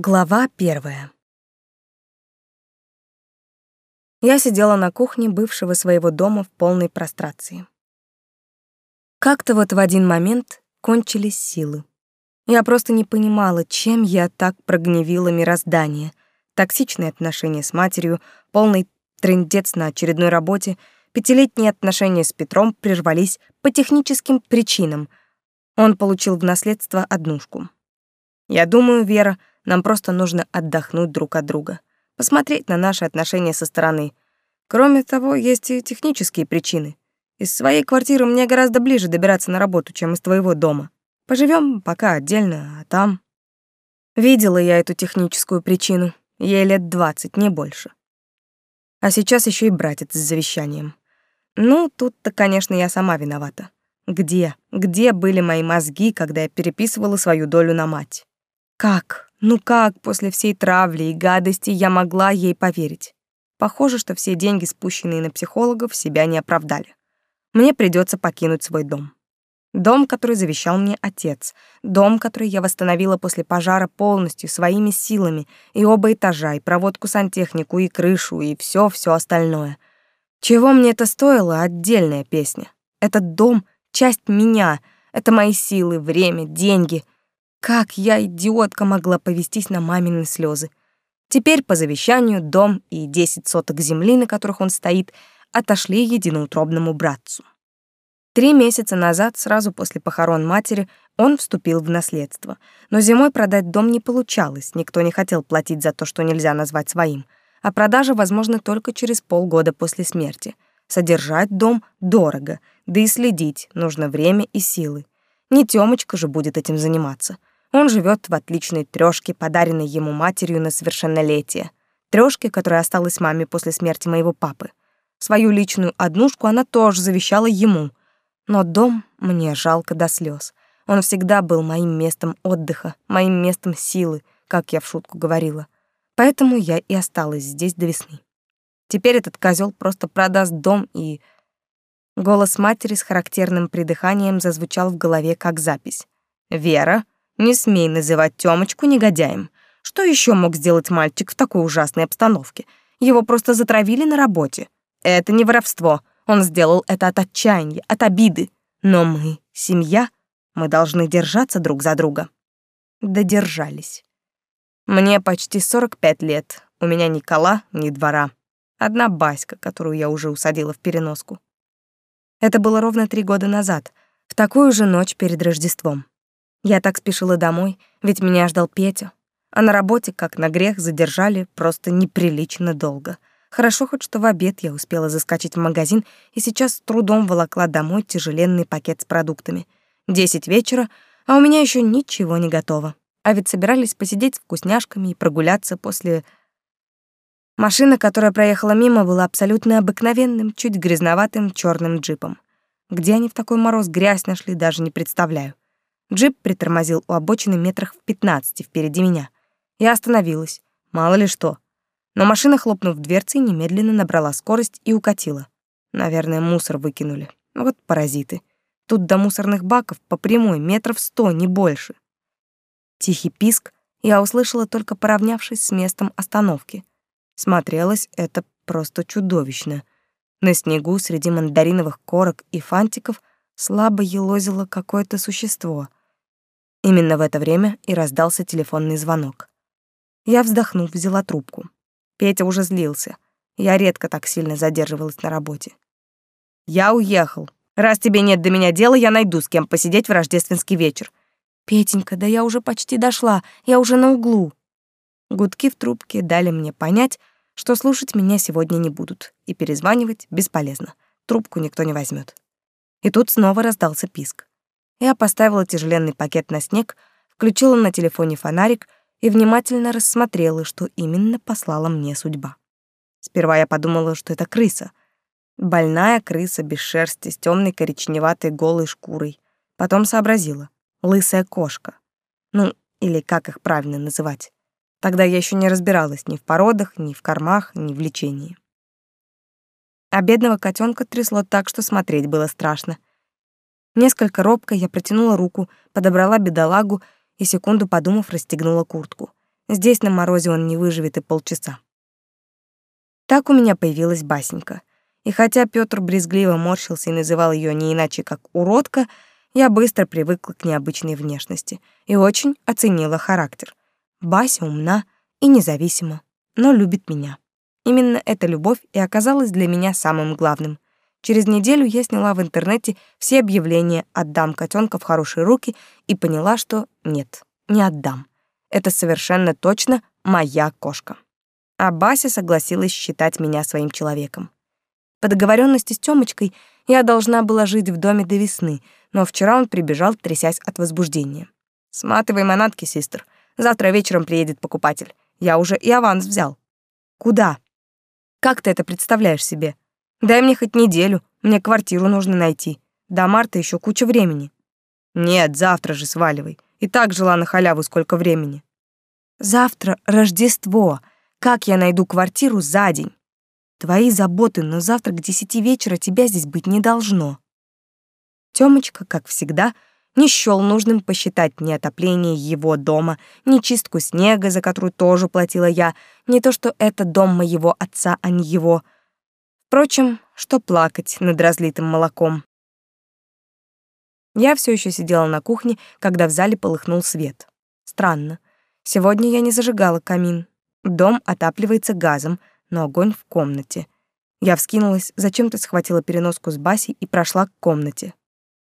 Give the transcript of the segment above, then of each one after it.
Глава первая. Я сидела на кухне бывшего своего дома в полной прострации. Как-то вот в один момент кончились силы. Я просто не понимала, чем я так прогневила мироздание. Токсичные отношения с матерью, полный трындец на очередной работе, пятилетние отношения с Петром прервались по техническим причинам. Он получил в наследство однушку. Я думаю, Вера, нам просто нужно отдохнуть друг от друга, посмотреть на наши отношения со стороны. Кроме того, есть и технические причины. Из своей квартиры мне гораздо ближе добираться на работу, чем из твоего дома. Поживем пока отдельно, а там... Видела я эту техническую причину. Ей лет двадцать, не больше. А сейчас еще и братец с завещанием. Ну, тут-то, конечно, я сама виновата. Где, где были мои мозги, когда я переписывала свою долю на мать? Как? Ну как после всей травли и гадости я могла ей поверить? Похоже, что все деньги, спущенные на психологов, себя не оправдали. Мне придется покинуть свой дом. Дом, который завещал мне отец. Дом, который я восстановила после пожара полностью, своими силами. И оба этажа, и проводку сантехнику, и крышу, и все, все остальное. Чего мне это стоило — отдельная песня. Этот дом — часть меня. Это мои силы, время, деньги — как я, идиотка, могла повестись на мамины слезы? Теперь по завещанию дом и десять соток земли, на которых он стоит, отошли единоутробному братцу. Три месяца назад, сразу после похорон матери, он вступил в наследство. Но зимой продать дом не получалось, никто не хотел платить за то, что нельзя назвать своим. А продажа возможна только через полгода после смерти. Содержать дом дорого, да и следить нужно время и силы. Не Тёмочка же будет этим заниматься. Он живет в отличной трёшке, подаренной ему матерью на совершеннолетие. Трёшке, которая осталась маме после смерти моего папы. Свою личную однушку она тоже завещала ему. Но дом мне жалко до слез. Он всегда был моим местом отдыха, моим местом силы, как я в шутку говорила. Поэтому я и осталась здесь до весны. Теперь этот козел просто продаст дом и... Голос матери с характерным придыханием зазвучал в голове как запись. «Вера, не смей называть Тёмочку негодяем. Что еще мог сделать мальчик в такой ужасной обстановке? Его просто затравили на работе. Это не воровство. Он сделал это от отчаяния, от обиды. Но мы, семья, мы должны держаться друг за друга. Додержались. Мне почти 45 лет. У меня ни кола, ни двора. Одна баська, которую я уже усадила в переноску. Это было ровно три года назад, в такую же ночь перед Рождеством. Я так спешила домой, ведь меня ждал Петя. А на работе, как на грех, задержали просто неприлично долго. Хорошо хоть, что в обед я успела заскочить в магазин и сейчас с трудом волокла домой тяжеленный пакет с продуктами. Десять вечера, а у меня еще ничего не готово. А ведь собирались посидеть с вкусняшками и прогуляться после... Машина, которая проехала мимо, была абсолютно обыкновенным, чуть грязноватым черным джипом. Где они в такой мороз грязь нашли, даже не представляю. Джип притормозил у обочины метрах в пятнадцати впереди меня. Я остановилась, мало ли что. Но машина, хлопнув дверцей, немедленно набрала скорость и укатила. Наверное, мусор выкинули. Вот паразиты. Тут до мусорных баков по прямой метров сто, не больше. Тихий писк я услышала только поравнявшись с местом остановки. Смотрелось это просто чудовищно. На снегу среди мандариновых корок и фантиков слабо елозило какое-то существо — Именно в это время и раздался телефонный звонок. Я, вздохнув, взяла трубку. Петя уже злился. Я редко так сильно задерживалась на работе. «Я уехал. Раз тебе нет до меня дела, я найду с кем посидеть в рождественский вечер». «Петенька, да я уже почти дошла, я уже на углу». Гудки в трубке дали мне понять, что слушать меня сегодня не будут, и перезванивать бесполезно. Трубку никто не возьмет. И тут снова раздался писк. Я поставила тяжеленный пакет на снег, включила на телефоне фонарик и внимательно рассмотрела, что именно послала мне судьба. Сперва я подумала, что это крыса. Больная крыса без шерсти, с темной коричневатой голой шкурой. Потом сообразила. Лысая кошка. Ну, или как их правильно называть. Тогда я еще не разбиралась ни в породах, ни в кормах, ни в лечении. А бедного котенка трясло так, что смотреть было страшно. Несколько робко я протянула руку, подобрала бедолагу и, секунду подумав, расстегнула куртку. Здесь на морозе он не выживет и полчаса. Так у меня появилась басенька. И хотя Пётр брезгливо морщился и называл её не иначе как уродка, я быстро привыкла к необычной внешности и очень оценила характер. Бася умна и независима, но любит меня. Именно эта любовь и оказалась для меня самым главным. Через неделю я сняла в интернете все объявления «Отдам котенка в хорошие руки» и поняла, что нет, не отдам. Это совершенно точно моя кошка. А Бася согласилась считать меня своим человеком. По договоренности с Тёмочкой я должна была жить в доме до весны, но вчера он прибежал, трясясь от возбуждения. «Сматывай манатки, систер. Завтра вечером приедет покупатель. Я уже и аванс взял». «Куда?» «Как ты это представляешь себе? Дай мне хоть неделю, мне квартиру нужно найти. До марта еще куча времени». «Нет, завтра же сваливай. И так жила на халяву сколько времени». «Завтра Рождество. Как я найду квартиру за день?» Твои заботы, но завтра к десяти вечера тебя здесь быть не должно. Тёмочка, как всегда, не счёл нужным посчитать ни отопление его дома, ни чистку снега, за которую тоже платила я, не то что это дом моего отца, а не его. Впрочем, что плакать над разлитым молоком. Я все еще сидела на кухне, когда в зале полыхнул свет. Странно. Сегодня я не зажигала камин. Дом отапливается газом, но огонь в комнате. Я вскинулась, зачем-то схватила переноску с Басей и прошла к комнате.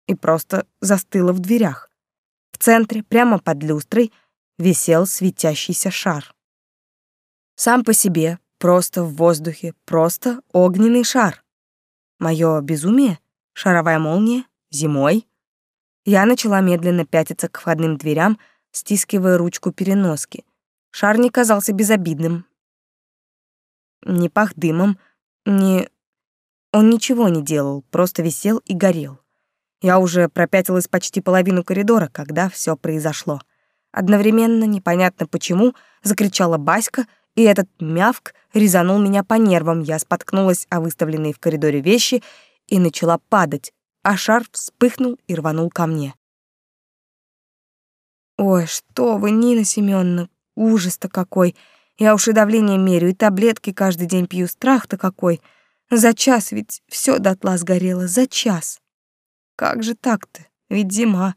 И просто застыла в дверях. В центре, прямо под люстрой, висел светящийся шар. Сам по себе, просто в воздухе, просто огненный шар. Моё безумие? Шаровая молния? Зимой? Я начала медленно пятиться к входным дверям, стискивая ручку переноски. Шар не казался безобидным, не пах дымом, не... Он ничего не делал, просто висел и горел. Я уже пропятилась почти половину коридора, когда все произошло. Одновременно, непонятно почему, закричала Баська, и этот мявк резанул меня по нервам. Я споткнулась о выставленные в коридоре вещи и начала падать, а шар вспыхнул и рванул ко мне. «Ой, что вы, Нина Семеновна, ужас-то какой!» Я уж и давление мерю, и таблетки каждый день пью. Страх-то какой. За час ведь все дотла сгорело. За час. Как же так-то? Ведь зима.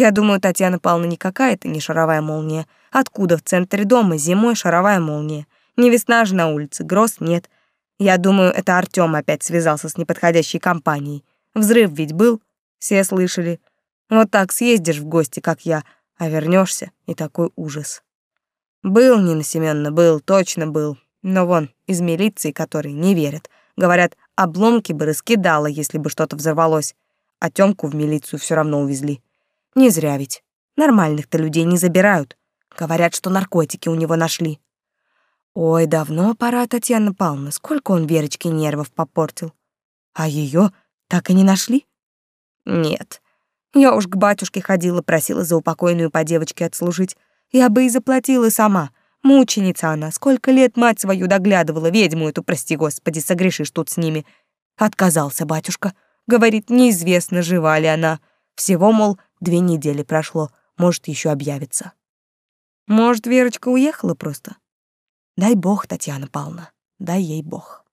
Я думаю, Татьяна Павловна не какая-то не шаровая молния. Откуда в центре дома зимой шаровая молния? Не весна же на улице, гроз нет. Я думаю, это Артём опять связался с неподходящей компанией. Взрыв ведь был, все слышали. Вот так съездишь в гости, как я, а вернешься и такой ужас. Был, Нина Семеновна, был, точно был. Но вон, из милиции, которые не верят. Говорят, обломки бы раскидала, если бы что-то взорвалось. А Тёмку в милицию все равно увезли. Не зря ведь. Нормальных-то людей не забирают. Говорят, что наркотики у него нашли. Ой, давно пора, Татьяна Павловна. Сколько он Верочке нервов попортил. А ее так и не нашли? Нет. Я уж к батюшке ходила, просила за упокойную по девочке отслужить. Я бы и заплатила сама. Мученица она, сколько лет мать свою доглядывала, ведьму эту, прости господи, согрешишь тут с ними. Отказался батюшка. Говорит, неизвестно, жива ли она. Всего, мол, две недели прошло, может, еще объявится. Может, Верочка уехала просто? Дай бог, Татьяна Павловна, дай ей бог.